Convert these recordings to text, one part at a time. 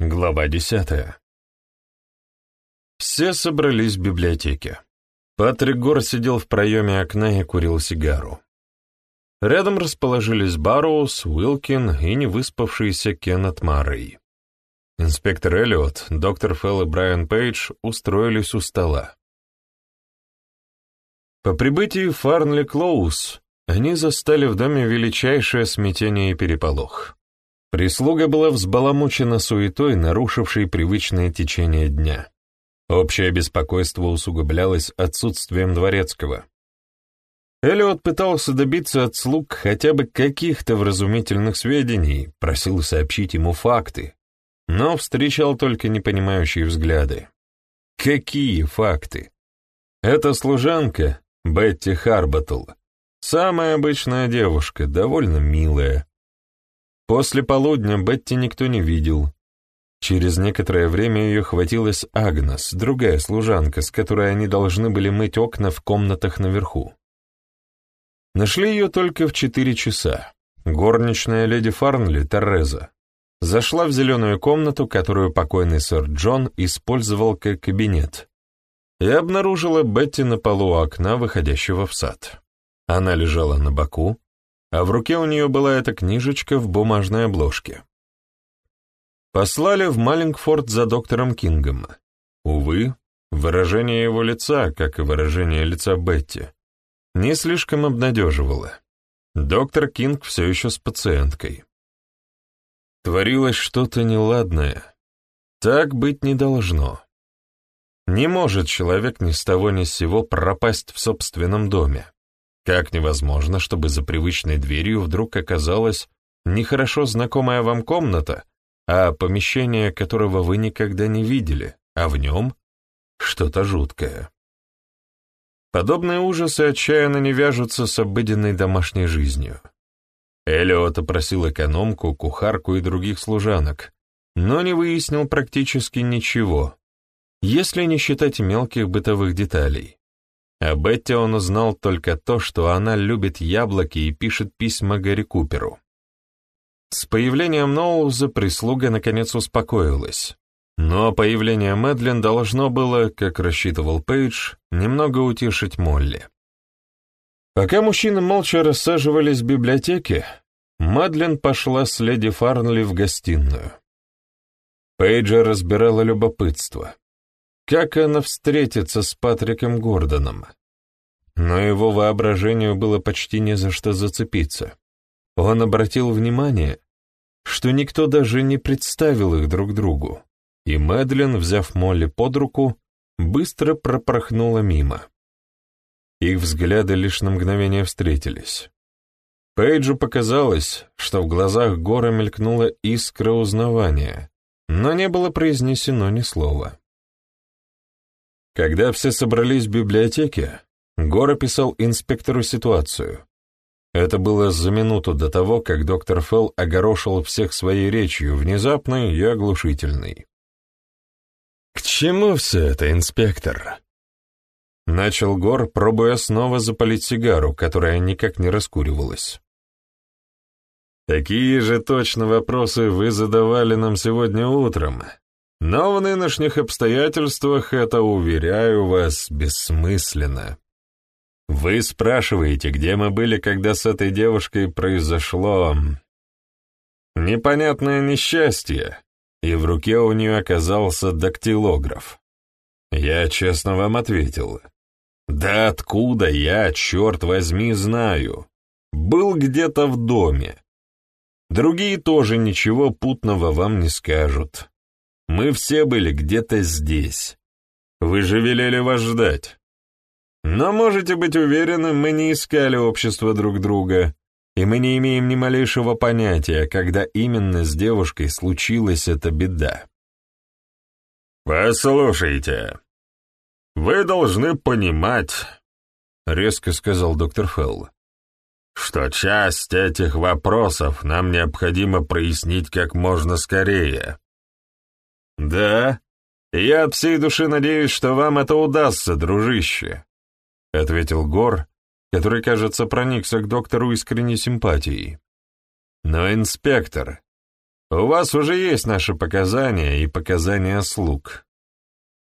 Глава десятая. Все собрались в библиотеке. Патрик Гор сидел в проеме окна и курил сигару. Рядом расположились Барроуз, Уилкин и невыспавшийся Кеннет Маррей. Инспектор Эллиот, доктор Фелл и Брайан Пейдж устроились у стола. По прибытии Фарнли Клоус они застали в доме величайшее смятение и переполох. Прислуга была взбаламучена суетой, нарушившей привычное течение дня. Общее беспокойство усугублялось отсутствием дворецкого. Эллиот пытался добиться от слуг хотя бы каких-то вразумительных сведений, просил сообщить ему факты, но встречал только непонимающие взгляды. Какие факты? Эта служанка, Бетти Харбатл, самая обычная девушка, довольно милая, После полудня Бетти никто не видел. Через некоторое время ее хватилась Агнес, другая служанка, с которой они должны были мыть окна в комнатах наверху. Нашли ее только в четыре часа. Горничная леди Фарнли, Тереза, зашла в зеленую комнату, которую покойный сэр Джон использовал как кабинет, и обнаружила Бетти на полу окна, выходящего в сад. Она лежала на боку, а в руке у нее была эта книжечка в бумажной обложке. Послали в Маллингфорд за доктором Кингом. Увы, выражение его лица, как и выражение лица Бетти, не слишком обнадеживало. Доктор Кинг все еще с пациенткой. Творилось что-то неладное. Так быть не должно. Не может человек ни с того ни с сего пропасть в собственном доме. Как невозможно, чтобы за привычной дверью вдруг оказалась нехорошо знакомая вам комната, а помещение которого вы никогда не видели, а в нем что-то жуткое. Подобные ужасы отчаянно не вяжутся с обыденной домашней жизнью. Элиот опросил экономку, кухарку и других служанок, но не выяснил практически ничего, если не считать мелких бытовых деталей. О Бетте он узнал только то, что она любит яблоки и пишет письма Гарри Куперу. С появлением Ноуза прислуга наконец успокоилась, но появление Мэдлин должно было, как рассчитывал Пейдж, немного утешить Молли. Пока мужчины молча рассаживались в библиотеке, Мэдлин пошла с леди Фарнли в гостиную. Пейджа разбирала любопытство. Как она встретится с Патриком Гордоном? Но его воображению было почти не за что зацепиться. Он обратил внимание, что никто даже не представил их друг другу, и Мэдлин, взяв Молли под руку, быстро пропорхнула мимо. Их взгляды лишь на мгновение встретились. Пейджу показалось, что в глазах Гора мелькнула искра узнавания, но не было произнесено ни слова. Когда все собрались в библиотеке, Гор описал инспектору ситуацию. Это было за минуту до того, как доктор Фелл огорошил всех своей речью, внезапной и оглушительной. «К чему все это, инспектор?» Начал Гор, пробуя снова запалить сигару, которая никак не раскуривалась. «Такие же точно вопросы вы задавали нам сегодня утром, но в нынешних обстоятельствах это, уверяю вас, бессмысленно. Вы спрашиваете, где мы были, когда с этой девушкой произошло... непонятное несчастье, и в руке у нее оказался дактилограф. Я честно вам ответил. Да откуда я, черт возьми, знаю? Был где-то в доме. Другие тоже ничего путного вам не скажут. Мы все были где-то здесь. Вы же велели вас ждать. Но можете быть уверены, мы не искали общества друг друга, и мы не имеем ни малейшего понятия, когда именно с девушкой случилась эта беда. «Послушайте, вы должны понимать», — резко сказал доктор Фелл, «что часть этих вопросов нам необходимо прояснить как можно скорее. «Да, я от всей души надеюсь, что вам это удастся, дружище», — ответил Гор, который, кажется, проникся к доктору искренней симпатией. «Но, инспектор, У вас уже есть наши показания и показания слуг.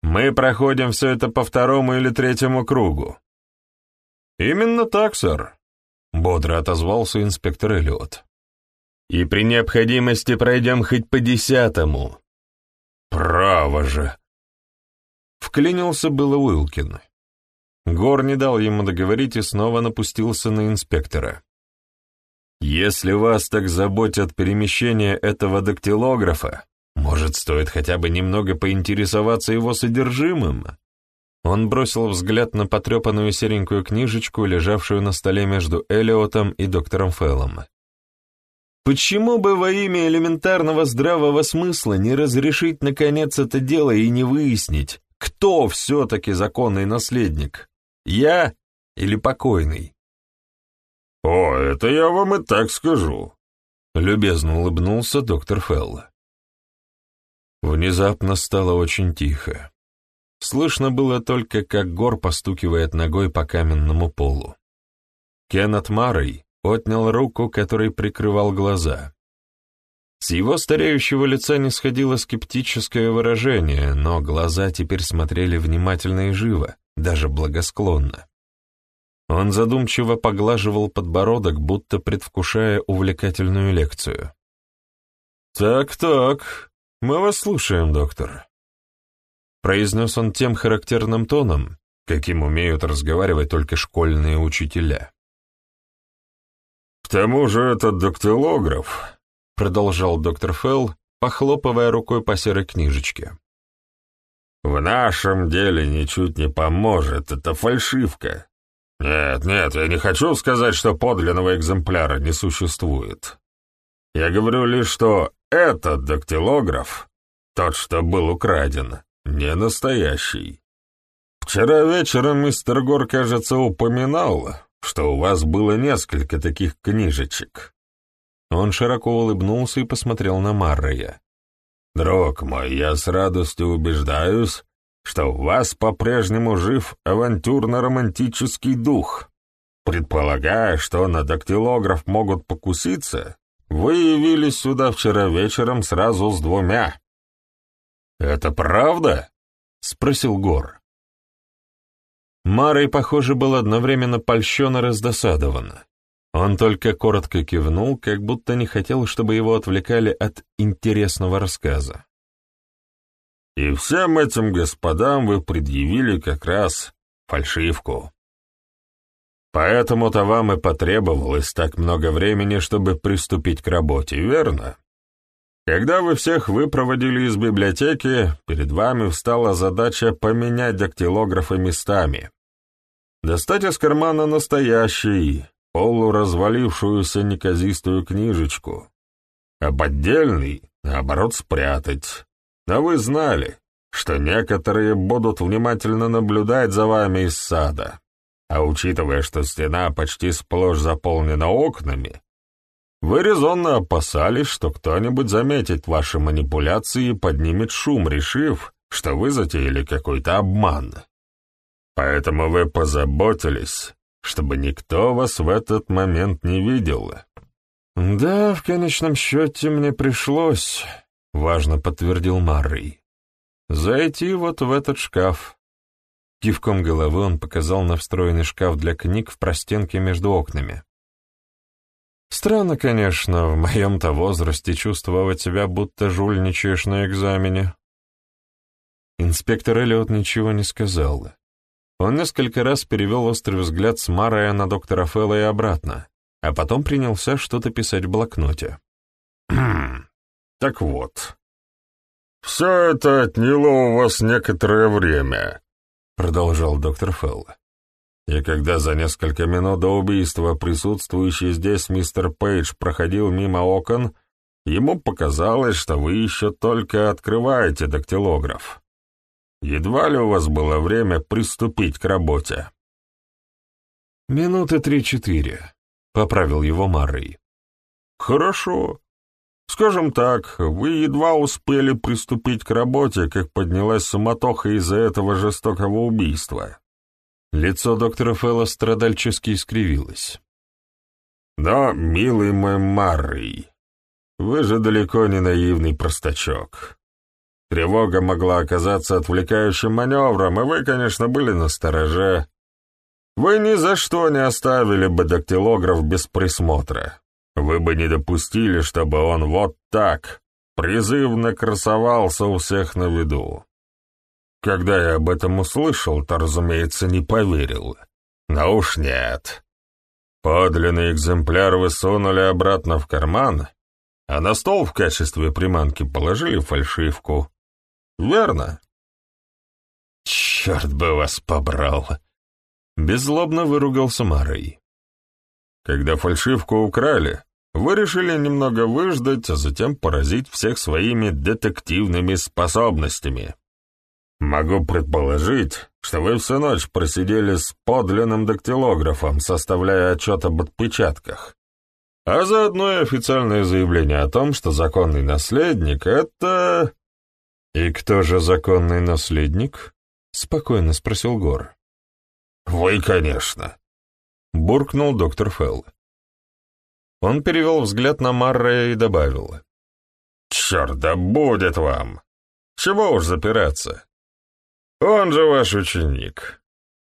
Мы проходим все это по второму или третьему кругу». «Именно так, сэр», — бодро отозвался инспектор Эллиот. «И при необходимости пройдем хоть по десятому». «Право же!» Вклинился было Уилкин. Гор не дал ему договорить и снова напустился на инспектора. «Если вас так заботят перемещение этого дактилографа, может, стоит хотя бы немного поинтересоваться его содержимым?» Он бросил взгляд на потрепанную серенькую книжечку, лежавшую на столе между Элиотом и доктором Феллом. Почему бы во имя элементарного здравого смысла не разрешить наконец это дело и не выяснить, кто все-таки законный наследник? Я или покойный? «О, это я вам и так скажу», — любезно улыбнулся доктор Фелл. Внезапно стало очень тихо. Слышно было только, как Гор постукивает ногой по каменному полу. Кеннет Маррей отнял руку, которой прикрывал глаза. С его стареющего лица не сходило скептическое выражение, но глаза теперь смотрели внимательно и живо, даже благосклонно. Он задумчиво поглаживал подбородок, будто предвкушая увлекательную лекцию. «Так-так, мы вас слушаем, доктор», — произнес он тем характерным тоном, каким умеют разговаривать только школьные учителя. «К тому же этот дактилограф продолжал доктор Фелл, похлопывая рукой по серой книжечке. «В нашем деле ничуть не поможет, это фальшивка. Нет, нет, я не хочу сказать, что подлинного экземпляра не существует. Я говорю лишь, что этот дактилограф, тот, что был украден, не настоящий. Вчера вечером мистер Гор, кажется, упоминал, что у вас было несколько таких книжечек. Он широко улыбнулся и посмотрел на Маррея. «Друг мой, я с радостью убеждаюсь, что у вас по-прежнему жив авантюрно-романтический дух. Предполагая, что на дактилограф могут покуситься, вы явились сюда вчера вечером сразу с двумя». «Это правда?» — спросил Гор. Марой, похоже, был одновременно польщен и раздосадован. Он только коротко кивнул, как будто не хотел, чтобы его отвлекали от интересного рассказа. «И всем этим господам вы предъявили как раз фальшивку. Поэтому-то вам и потребовалось так много времени, чтобы приступить к работе, верно? Когда вы всех выпроводили из библиотеки, перед вами встала задача поменять дактилографы местами. Достать из кармана настоящий, полуразвалившуюся неказистую книжечку, а поддельный, наоборот, спрятать. А вы знали, что некоторые будут внимательно наблюдать за вами из сада, а учитывая, что стена почти сплошь заполнена окнами, вы резонно опасались, что кто-нибудь заметит ваши манипуляции и поднимет шум, решив, что вы затеяли какой-то обман. Поэтому вы позаботились, чтобы никто вас в этот момент не видел. Да, в конечном счете мне пришлось, — важно подтвердил Маррей, — зайти вот в этот шкаф. Кивком головы он показал на встроенный шкаф для книг в простенке между окнами. Странно, конечно, в моем-то возрасте чувствовать себя, будто жульничаешь на экзамене. Инспектор Эллиот ничего не сказал. Он несколько раз перевел острый взгляд с Марая на доктора Фэлла и обратно, а потом принялся что-то писать в блокноте. «Так вот, все это отняло у вас некоторое время», — продолжал доктор Фелл. «И когда за несколько минут до убийства присутствующий здесь мистер Пейдж проходил мимо окон, ему показалось, что вы еще только открываете дактилограф. Едва ли у вас было время приступить к работе?» «Минуты три-четыре», — поправил его Маррей. «Хорошо. Скажем так, вы едва успели приступить к работе, как поднялась суматоха из-за этого жестокого убийства». Лицо доктора Фэлла страдальчески искривилось. «Да, милый мой Маррей, вы же далеко не наивный простачок. Тревога могла оказаться отвлекающим маневром, и вы, конечно, были на стороже. Вы ни за что не оставили бы дактилограф без присмотра. Вы бы не допустили, чтобы он вот так, призывно красовался у всех на виду. Когда я об этом услышал, то, разумеется, не поверил. Но уж нет. Подлинный экземпляр вы сунули обратно в карман, а на стол в качестве приманки положили фальшивку. Верно? Черт бы вас побрал! Беззлобно выругался Марой. Когда фальшивку украли, вы решили немного выждать, а затем поразить всех своими детективными способностями. Могу предположить, что вы всю ночь просидели с подлинным дактилографом, составляя отчет об отпечатках, а заодно и официальное заявление о том, что законный наследник — это... «И кто же законный наследник?» — спокойно спросил Гор. «Вы, конечно», — буркнул доктор Фелл. Он перевел взгляд на Маррея и добавил. «Черт, да будет вам! Чего уж запираться? Он же ваш ученик.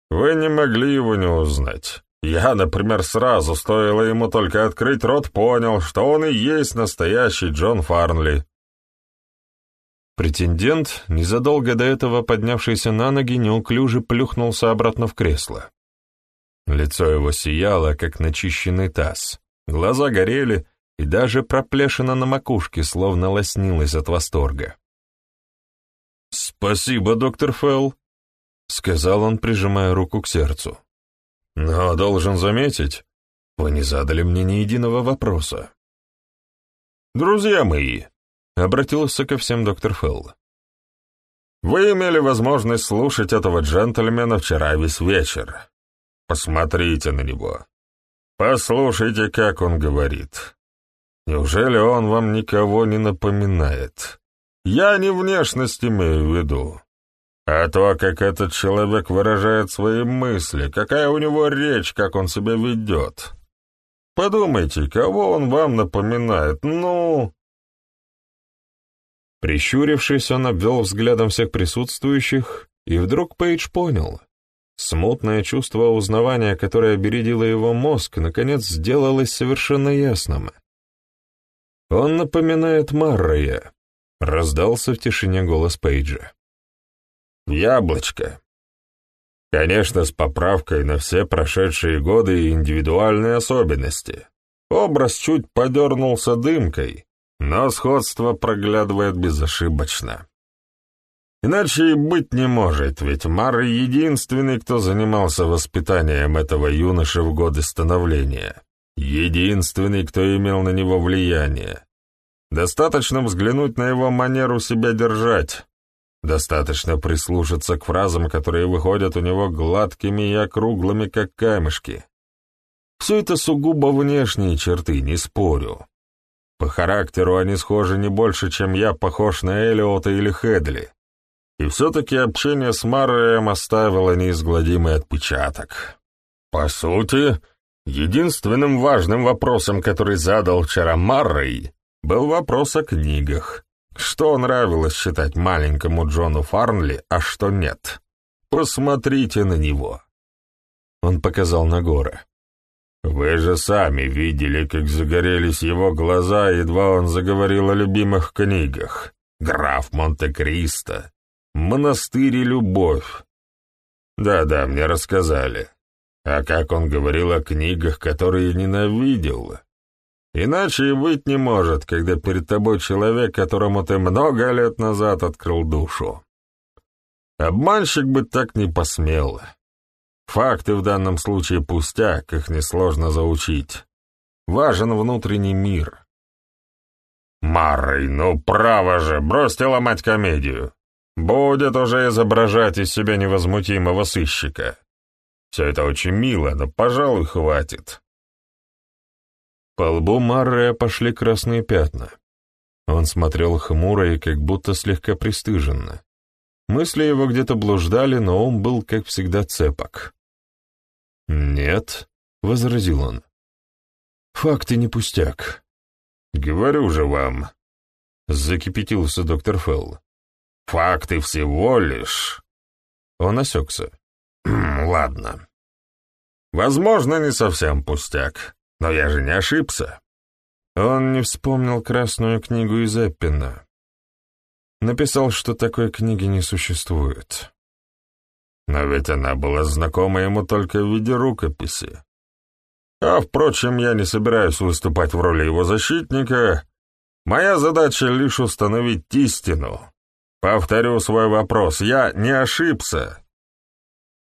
Вы не могли его не узнать. Я, например, сразу, стоило ему только открыть рот, понял, что он и есть настоящий Джон Фарнли». Претендент, незадолго до этого поднявшийся на ноги, неуклюже плюхнулся обратно в кресло. Лицо его сияло, как начищенный таз. Глаза горели, и даже проплешина на макушке словно лоснилась от восторга. «Спасибо, доктор Фелл», — сказал он, прижимая руку к сердцу. «Но должен заметить, вы не задали мне ни единого вопроса». «Друзья мои», — обратился ко всем доктор Фелл, «вы имели возможность слушать этого джентльмена вчера весь вечер. Посмотрите на него. Послушайте, как он говорит. Неужели он вам никого не напоминает? Я не внешность имею в виду, а то, как этот человек выражает свои мысли, какая у него речь, как он себя ведет. Подумайте, кого он вам напоминает, ну...» Прищурившись, он обвел взглядом всех присутствующих, и вдруг Пейдж понял. Смутное чувство узнавания, которое бередило его мозг, наконец сделалось совершенно ясным. «Он напоминает Маррея», — раздался в тишине голос Пейджа. «Яблочко. Конечно, с поправкой на все прошедшие годы и индивидуальные особенности. Образ чуть подернулся дымкой, но сходство проглядывает безошибочно». Иначе и быть не может, ведь Мар единственный, кто занимался воспитанием этого юноши в годы становления. Единственный, кто имел на него влияние. Достаточно взглянуть на его манеру себя держать. Достаточно прислушаться к фразам, которые выходят у него гладкими и округлыми, как камешки. Все это сугубо внешние черты, не спорю. По характеру они схожи не больше, чем я похож на Элиота или Хедли. И все-таки общение с Марреем оставило неизгладимый отпечаток. По сути, единственным важным вопросом, который задал вчера Маррей, был вопрос о книгах. Что нравилось читать маленькому Джону Фарнли, а что нет? Посмотрите на него. Он показал на горы. Вы же сами видели, как загорелись его глаза, едва он заговорил о любимых книгах. «Граф Монте-Кристо», Монастырь и любовь. Да-да, мне рассказали. А как он говорил о книгах, которые ненавидел. Иначе и быть не может, когда перед тобой человек, которому ты много лет назад открыл душу. Обманщик бы так не посмел. Факты в данном случае пустяк, их несложно заучить. Важен внутренний мир. Марой, ну право же, бросьте ломать комедию. Будет уже изображать из себя невозмутимого сыщика. Все это очень мило, но, пожалуй, хватит. По лбу Маррея пошли красные пятна. Он смотрел хмуро и как будто слегка пристыженно. Мысли его где-то блуждали, но он был, как всегда, цепок. «Нет», — возразил он. «Факты не пустяк. «Говорю же вам», — закипятился доктор Фелл. «Факты всего лишь...» Он осекся. «Ладно. Возможно, не совсем пустяк, но я же не ошибся». Он не вспомнил красную книгу из Эппина. Написал, что такой книги не существует. Но ведь она была знакома ему только в виде рукописи. А, впрочем, я не собираюсь выступать в роли его защитника. Моя задача лишь установить истину. Повторю свой вопрос, я не ошибся.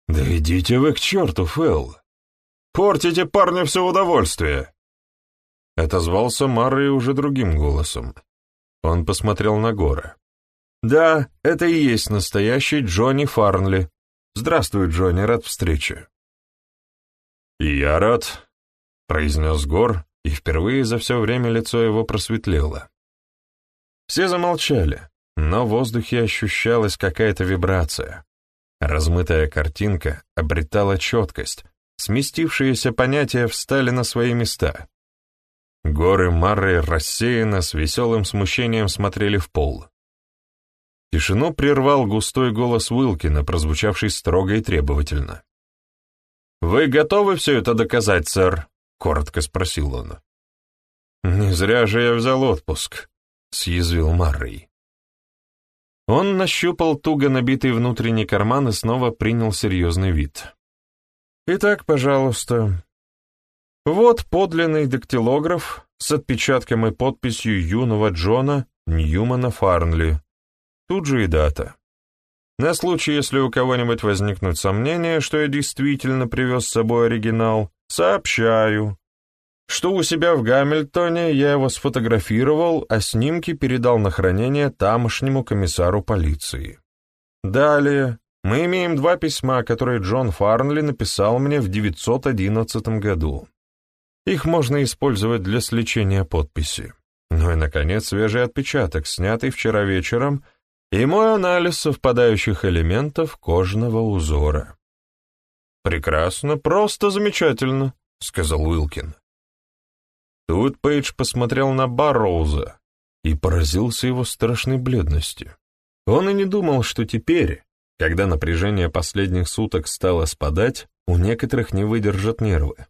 Да идите вы к черту, Фэл. Портите парню все удовольствие. Отозвался Марри уже другим голосом. Он посмотрел на Гора. «Да, это и есть настоящий Джонни Фарнли. Здравствуй, Джонни, рад встрече». «И я рад», — произнес Гор, и впервые за все время лицо его просветлело. Все замолчали, но в воздухе ощущалась какая-то вибрация. Размытая картинка обретала четкость, сместившиеся понятия встали на свои места. Горы Марры рассеянно, с веселым смущением смотрели в пол. Тишину прервал густой голос Уилкина, прозвучавший строго и требовательно. «Вы готовы все это доказать, сэр?» — коротко спросил он. «Не зря же я взял отпуск», — съязвил Маррей. Он нащупал туго набитый внутренний карман и снова принял серьезный вид. «Итак, пожалуйста, вот подлинный дактилограф с отпечатком и подписью юного Джона Ньюмана Фарнли. Тут же и дата. На случай, если у кого-нибудь возникнут сомнения, что я действительно привез с собой оригинал, сообщаю, что у себя в Гамильтоне я его сфотографировал, а снимки передал на хранение тамошнему комиссару полиции. Далее, мы имеем два письма, которые Джон Фарнли написал мне в 911 году. Их можно использовать для сличения подписи. Ну и, наконец, свежий отпечаток, снятый вчера вечером, и мой анализ совпадающих элементов кожного узора. «Прекрасно, просто замечательно», — сказал Уилкин. Тут Пейдж посмотрел на Барроуза и поразился его страшной бледности. Он и не думал, что теперь, когда напряжение последних суток стало спадать, у некоторых не выдержат нервы.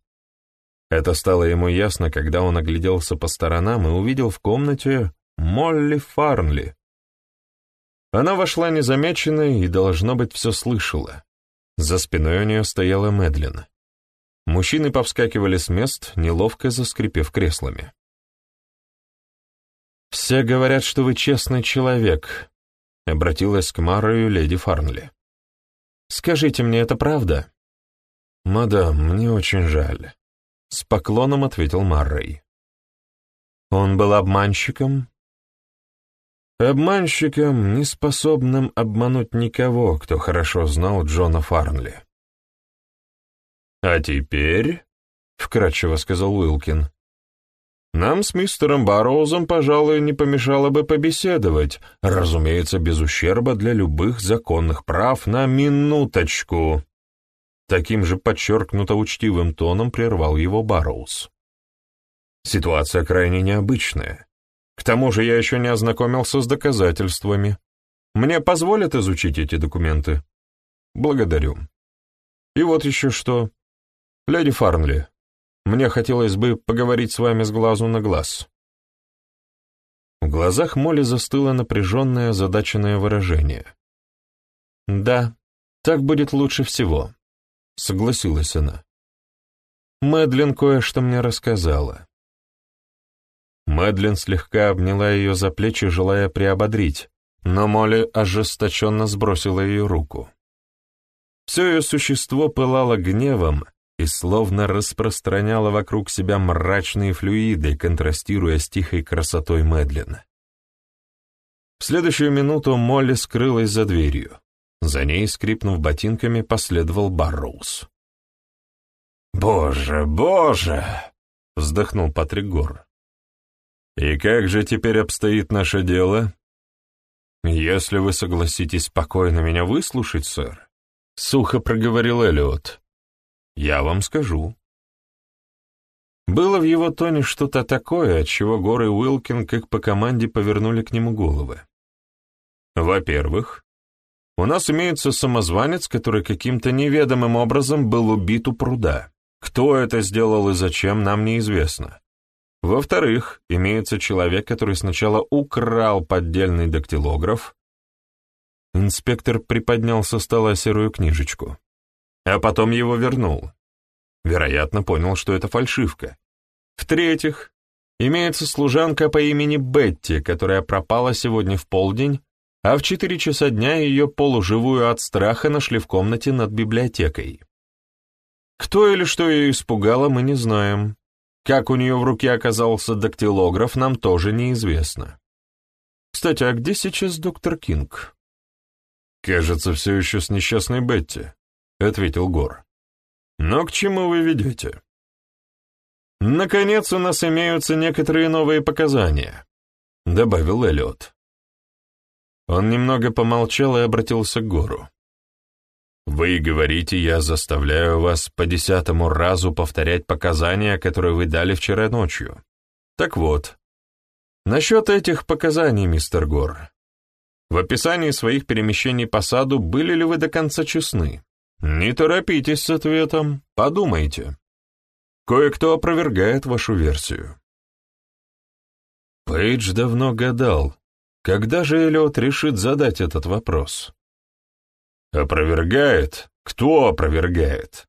Это стало ему ясно, когда он огляделся по сторонам и увидел в комнате Молли Фарнли. Она вошла незамеченной и, должно быть, все слышала. За спиной у нее стояла Мэдлин. Мужчины повскакивали с мест, неловко заскрипев креслами. «Все говорят, что вы честный человек», — обратилась к Марою леди Фарнли. «Скажите мне, это правда?» «Мадам, мне очень жаль. С поклоном ответил Маррей. Он был обманщиком? Обманщиком, не способным обмануть никого, кто хорошо знал Джона Фарнли. «А теперь», — вкратчиво сказал Уилкин, — «нам с мистером Барроузом, пожалуй, не помешало бы побеседовать, разумеется, без ущерба для любых законных прав на минуточку». Таким же подчеркнуто учтивым тоном прервал его Барроуз. Ситуация крайне необычная. К тому же я еще не ознакомился с доказательствами. Мне позволят изучить эти документы? Благодарю. И вот еще что. Леди Фарнли, мне хотелось бы поговорить с вами с глазу на глаз. В глазах Молли застыло напряженное, озадаченное выражение. «Да, так будет лучше всего. — согласилась она. Мэдлин кое-что мне рассказала. Мэдлин слегка обняла ее за плечи, желая приободрить, но Молли ожесточенно сбросила ее руку. Все ее существо пылало гневом и словно распространяло вокруг себя мрачные флюиды, контрастируя с тихой красотой Мэдлин. В следующую минуту Молли скрылась за дверью. За ней, скрипнув ботинками, последовал Барроуз. «Боже, боже!» — вздохнул Патрик Гор. «И как же теперь обстоит наше дело?» «Если вы согласитесь спокойно меня выслушать, сэр», — сухо проговорил Эллиот, — «я вам скажу. Было в его тоне что-то такое, от чего Гор и Уилкин как по команде повернули к нему головы. Во-первых, у нас имеется самозванец, который каким-то неведомым образом был убит у пруда. Кто это сделал и зачем, нам неизвестно. Во-вторых, имеется человек, который сначала украл поддельный дактилограф. Инспектор приподнял со стола серую книжечку, а потом его вернул. Вероятно, понял, что это фальшивка. В-третьих, имеется служанка по имени Бетти, которая пропала сегодня в полдень, а в четыре часа дня ее полуживую от страха нашли в комнате над библиотекой. Кто или что ее испугало, мы не знаем. Как у нее в руке оказался дактилограф, нам тоже неизвестно. Кстати, а где сейчас доктор Кинг? Кажется, все еще с несчастной Бетти, — ответил Гор. Но к чему вы ведете? Наконец, у нас имеются некоторые новые показания, — добавил Эллиот. Он немного помолчал и обратился к Гору. «Вы говорите, я заставляю вас по десятому разу повторять показания, которые вы дали вчера ночью. Так вот, насчет этих показаний, мистер Гор. В описании своих перемещений по саду были ли вы до конца честны? Не торопитесь с ответом, подумайте. Кое-кто опровергает вашу версию». Пейдж давно гадал, когда же Эллиот решит задать этот вопрос? «Опровергает? Кто опровергает?»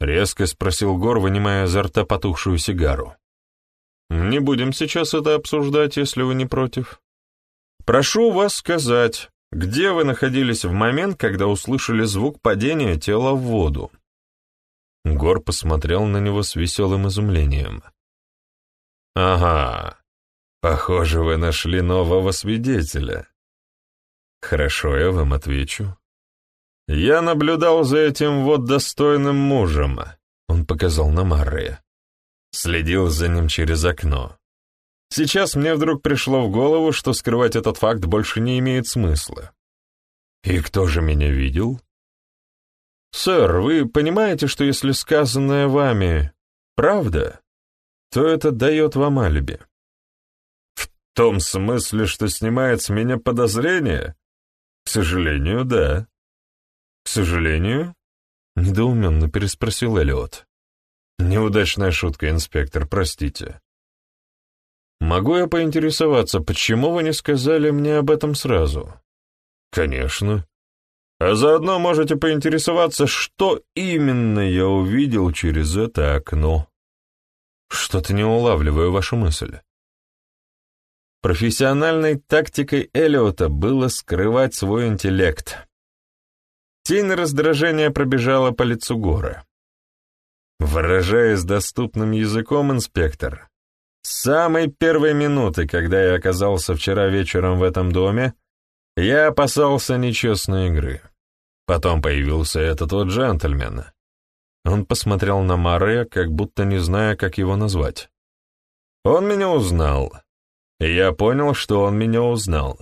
Резко спросил Гор, вынимая изо рта потухшую сигару. «Не будем сейчас это обсуждать, если вы не против. Прошу вас сказать, где вы находились в момент, когда услышали звук падения тела в воду?» Гор посмотрел на него с веселым изумлением. «Ага, Похоже, вы нашли нового свидетеля. Хорошо, я вам отвечу. Я наблюдал за этим вот достойным мужем, он показал на Маррея. Следил за ним через окно. Сейчас мне вдруг пришло в голову, что скрывать этот факт больше не имеет смысла. И кто же меня видел? Сэр, вы понимаете, что если сказанное вами правда, то это дает вам алиби том смысле, что снимает с меня подозрение? К сожалению, да. Сожалению? Недоуменно переспросил Эллиот. Неудачная шутка, инспектор, простите. Могу я поинтересоваться, почему вы не сказали мне об этом сразу? Конечно. А заодно можете поинтересоваться, что именно я увидел через это окно. Что-то не улавливаю вашу мысль. Профессиональной тактикой Эллиота было скрывать свой интеллект. Тень раздражения пробежала по лицу Гора. Выражаясь доступным языком, инспектор, с самой первой минуты, когда я оказался вчера вечером в этом доме, я опасался нечестной игры. Потом появился этот вот джентльмен. Он посмотрел на Маре, как будто не зная, как его назвать. Он меня узнал и я понял, что он меня узнал.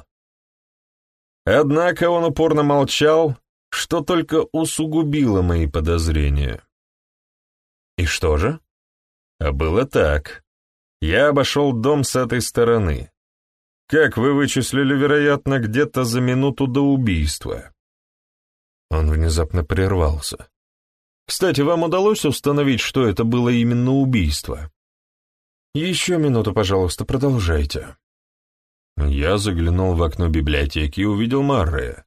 Однако он упорно молчал, что только усугубило мои подозрения. И что же? А было так. Я обошел дом с этой стороны. Как вы вычислили, вероятно, где-то за минуту до убийства. Он внезапно прервался. Кстати, вам удалось установить, что это было именно убийство? «Еще минуту, пожалуйста, продолжайте». Я заглянул в окно библиотеки и увидел Маррея.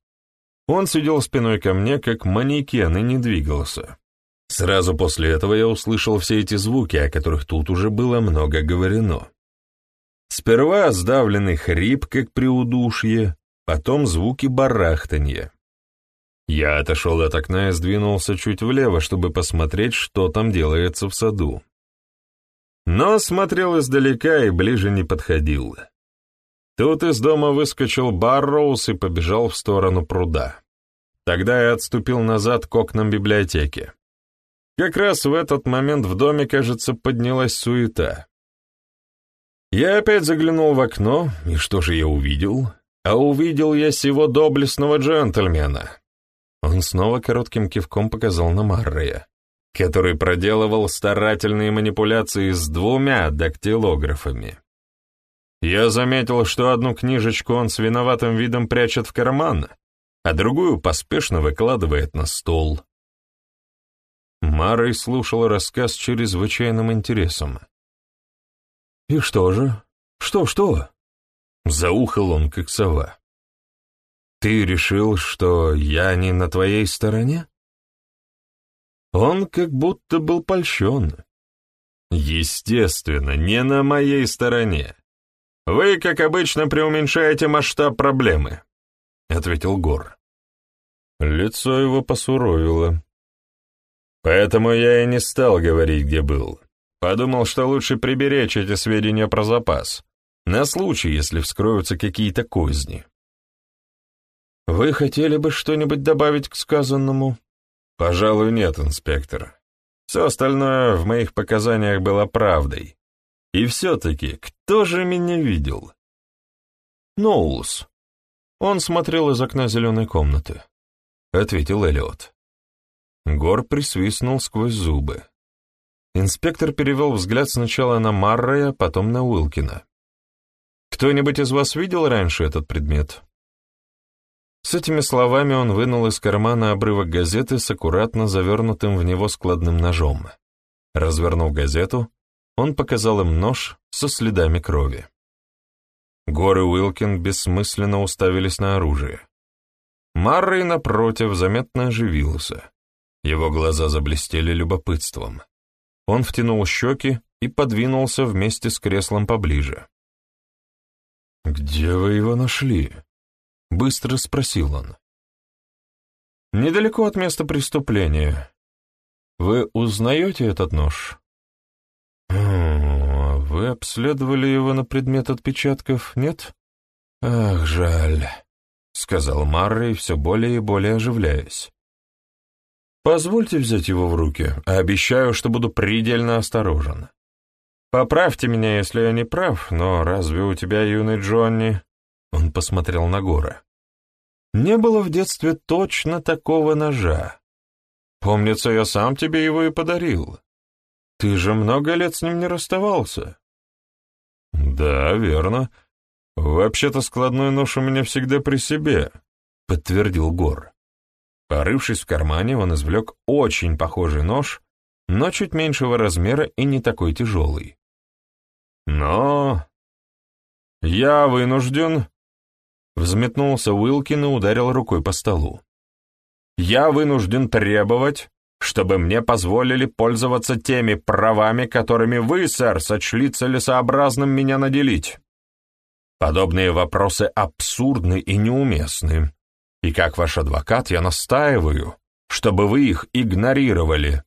Он сидел спиной ко мне, как манекен, и не двигался. Сразу после этого я услышал все эти звуки, о которых тут уже было много говорено. Сперва сдавленный хрип, как при удушье, потом звуки барахтанья. Я отошел от окна и сдвинулся чуть влево, чтобы посмотреть, что там делается в саду но смотрел издалека и ближе не подходил. Тут из дома выскочил Барроуз и побежал в сторону пруда. Тогда я отступил назад к окнам библиотеки. Как раз в этот момент в доме, кажется, поднялась суета. Я опять заглянул в окно, и что же я увидел? А увидел я сего доблестного джентльмена. Он снова коротким кивком показал на Маррея. который проделывал старательные манипуляции с двумя дактилографами. Я заметил, что одну книжечку он с виноватым видом прячет в карман, а другую поспешно выкладывает на стол. Марой слушал рассказ чрезвычайным интересом. «И что же? Что-что?» Заухал он, как сова. «Ты решил, что я не на твоей стороне?» Он как будто был польщен. «Естественно, не на моей стороне. Вы, как обычно, преуменьшаете масштаб проблемы», — ответил Гор. Лицо его посуровило. «Поэтому я и не стал говорить, где был. Подумал, что лучше приберечь эти сведения про запас, на случай, если вскроются какие-то козни». «Вы хотели бы что-нибудь добавить к сказанному?» «Пожалуй, нет, инспектор. Все остальное в моих показаниях было правдой. И все-таки, кто же меня видел?» «Ноулс. Он смотрел из окна зеленой комнаты», — ответил Эллиот. Гор присвистнул сквозь зубы. Инспектор перевел взгляд сначала на Маррея, потом на Уилкина. «Кто-нибудь из вас видел раньше этот предмет?» С этими словами он вынул из кармана обрывок газеты с аккуратно завернутым в него складным ножом. Развернув газету, он показал им нож со следами крови. Гор и Уилкин бессмысленно уставились на оружие. Маррей, напротив, заметно оживился. Его глаза заблестели любопытством. Он втянул щеки и подвинулся вместе с креслом поближе. «Где вы его нашли?» — быстро спросил он. «Недалеко от места преступления. Вы узнаете этот нож?» «Вы обследовали его на предмет отпечатков, нет?» «Ах, жаль», — сказал Маррей, все более и более оживляясь. «Позвольте взять его в руки, обещаю, что буду предельно осторожен. Поправьте меня, если я не прав, но разве у тебя, юный Джонни...» Он посмотрел на горы. «Не было в детстве точно такого ножа. Помнится, я сам тебе его и подарил. Ты же много лет с ним не расставался». «Да, верно. Вообще-то складной нож у меня всегда при себе», — подтвердил Гор. Порывшись в кармане, он извлек очень похожий нож, но чуть меньшего размера и не такой тяжелый. «Но...» «Я вынужден...» Взметнулся Уилкин и ударил рукой по столу. «Я вынужден требовать, чтобы мне позволили пользоваться теми правами, которыми вы, сэр, сочли целесообразным меня наделить. Подобные вопросы абсурдны и неуместны. И как ваш адвокат я настаиваю, чтобы вы их игнорировали.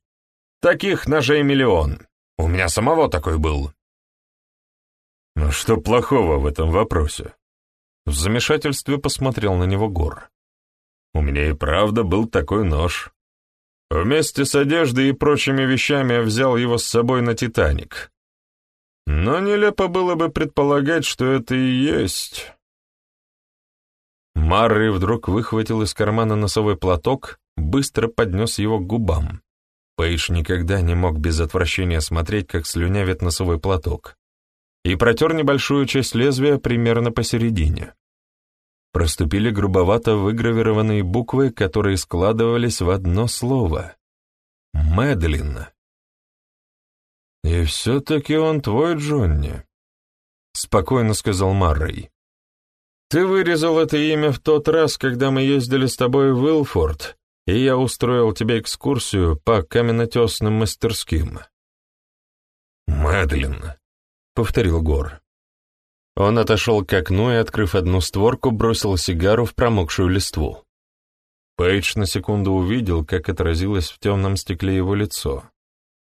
Таких ножей миллион. У меня самого такой был. Но что плохого в этом вопросе? В замешательстве посмотрел на него Гор. У меня и правда был такой нож. Вместе с одеждой и прочими вещами я взял его с собой на «Титаник». Но нелепо было бы предполагать, что это и есть Марри вдруг выхватил из кармана носовой платок, быстро поднес его к губам. Пейдж никогда не мог без отвращения смотреть, как слюнявит носовой платок, и протер небольшую часть лезвия примерно посередине. Проступили грубовато выгравированные буквы, которые складывались в одно слово. «Мэдлин». «И все-таки он твой, Джонни», — спокойно сказал Маррей. Ты вырезал это имя в тот раз, когда мы ездили с тобой в Уилфорд, и я устроил тебе экскурсию по каменотесным мастерским». «Мэдлин», — повторил Гор. Он отошел к окну и, открыв одну створку, бросил сигару в промокшую листву. Пейдж на секунду увидел, как отразилось в темном стекле его лицо.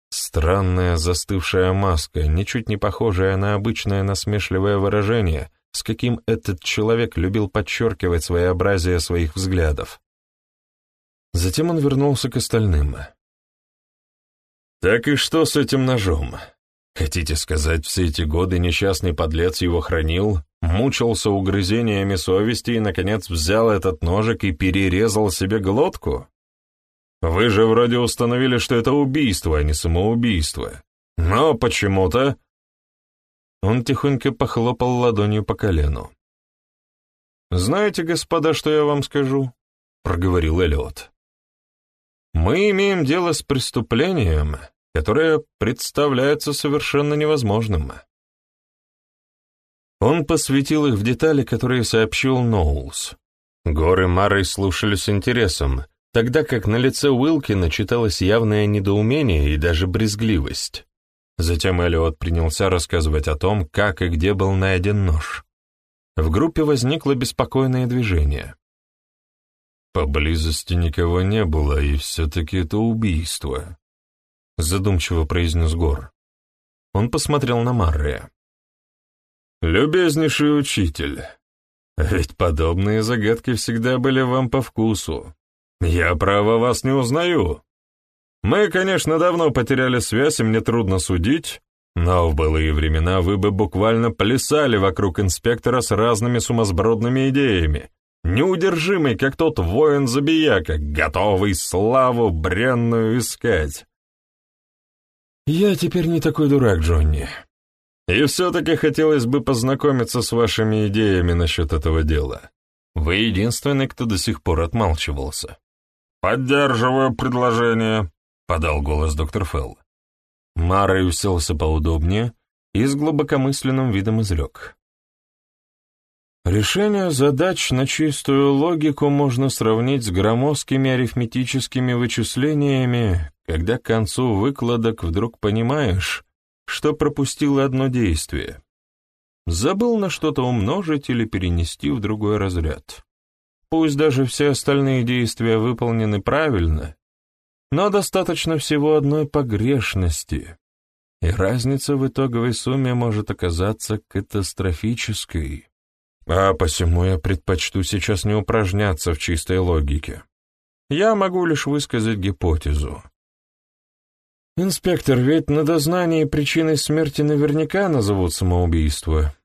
Странная застывшая маска, ничуть не похожая на обычное насмешливое выражение — с каким этот человек любил подчеркивать своеобразие своих взглядов. Затем он вернулся к остальным. «Так и что с этим ножом? Хотите сказать, все эти годы несчастный подлец его хранил, мучился угрызениями совести и, наконец, взял этот ножик и перерезал себе глотку? Вы же вроде установили, что это убийство, а не самоубийство. Но почему-то...» Он тихонько похлопал ладонью по колену. «Знаете, господа, что я вам скажу?» — проговорил Эллиот. «Мы имеем дело с преступлением, которое представляется совершенно невозможным». Он посвятил их в детали, которые сообщил Ноулс. Горы Мары слушали с интересом, тогда как на лице Уилкина читалось явное недоумение и даже брезгливость. Затем Эллиот принялся рассказывать о том, как и где был найден нож. В группе возникло беспокойное движение. «Поблизости никого не было, и все-таки это убийство», — задумчиво произнес Гор. Он посмотрел на Маррея. «Любезнейший учитель, ведь подобные загадки всегда были вам по вкусу. Я, право, вас не узнаю. Мы, конечно, давно потеряли связь, и мне трудно судить, но в былые времена вы бы буквально плясали вокруг инспектора с разными сумасбродными идеями, неудержимый, как тот воин-забияка, готовый славу бренную искать. Я теперь не такой дурак, Джонни. И все-таки хотелось бы познакомиться с вашими идеями насчет этого дела. Вы единственный, кто до сих пор отмалчивался. «Поддерживаю предложение», — подал голос доктор Фелл. Марой уселся поудобнее и с глубокомысленным видом изрек. Решение задач на чистую логику можно сравнить с громоздкими арифметическими вычислениями, когда к концу выкладок вдруг понимаешь, что пропустил одно действие. Забыл на что-то умножить или перенести в другой разряд. Пусть даже все остальные действия выполнены правильно, но достаточно всего одной погрешности, и разница в итоговой сумме может оказаться катастрофической. А посему я предпочту сейчас не упражняться в чистой логике. Я могу лишь высказать гипотезу. «Инспектор, ведь на дознании причиной смерти наверняка назовут самоубийство».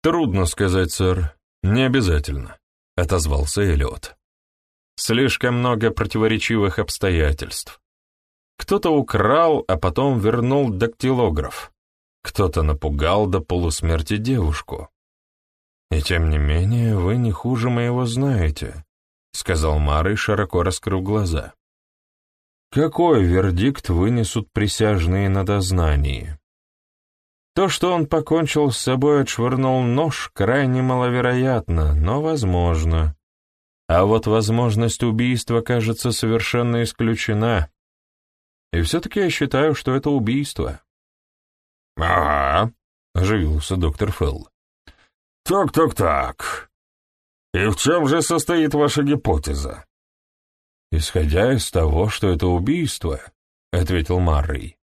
«Трудно сказать, сэр. Не обязательно», — отозвался Эллиот. «Слишком много противоречивых обстоятельств. Кто-то украл, а потом вернул дактилограф. Кто-то напугал до полусмерти девушку. И тем не менее вы не хуже моего знаете», — сказал Мары, широко раскрыв глаза. Какой вердикт вынесут присяжные на дознании? То, что он покончил с собой, отшвырнул нож, крайне маловероятно, но возможно. А вот возможность убийства, кажется, совершенно исключена. И все-таки я считаю, что это убийство. «Ага», — оживился доктор Фелл. «Так-так-так. И в чем же состоит ваша гипотеза?» «Исходя из того, что это убийство», — ответил Маррей,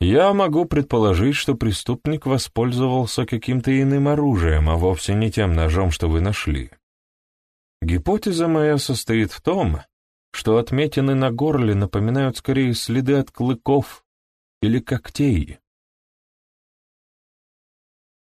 «я могу предположить, что преступник воспользовался каким-то иным оружием, а вовсе не тем ножом, что вы нашли. Гипотеза моя состоит в том, что отметины на горле напоминают скорее следы от клыков или когтей.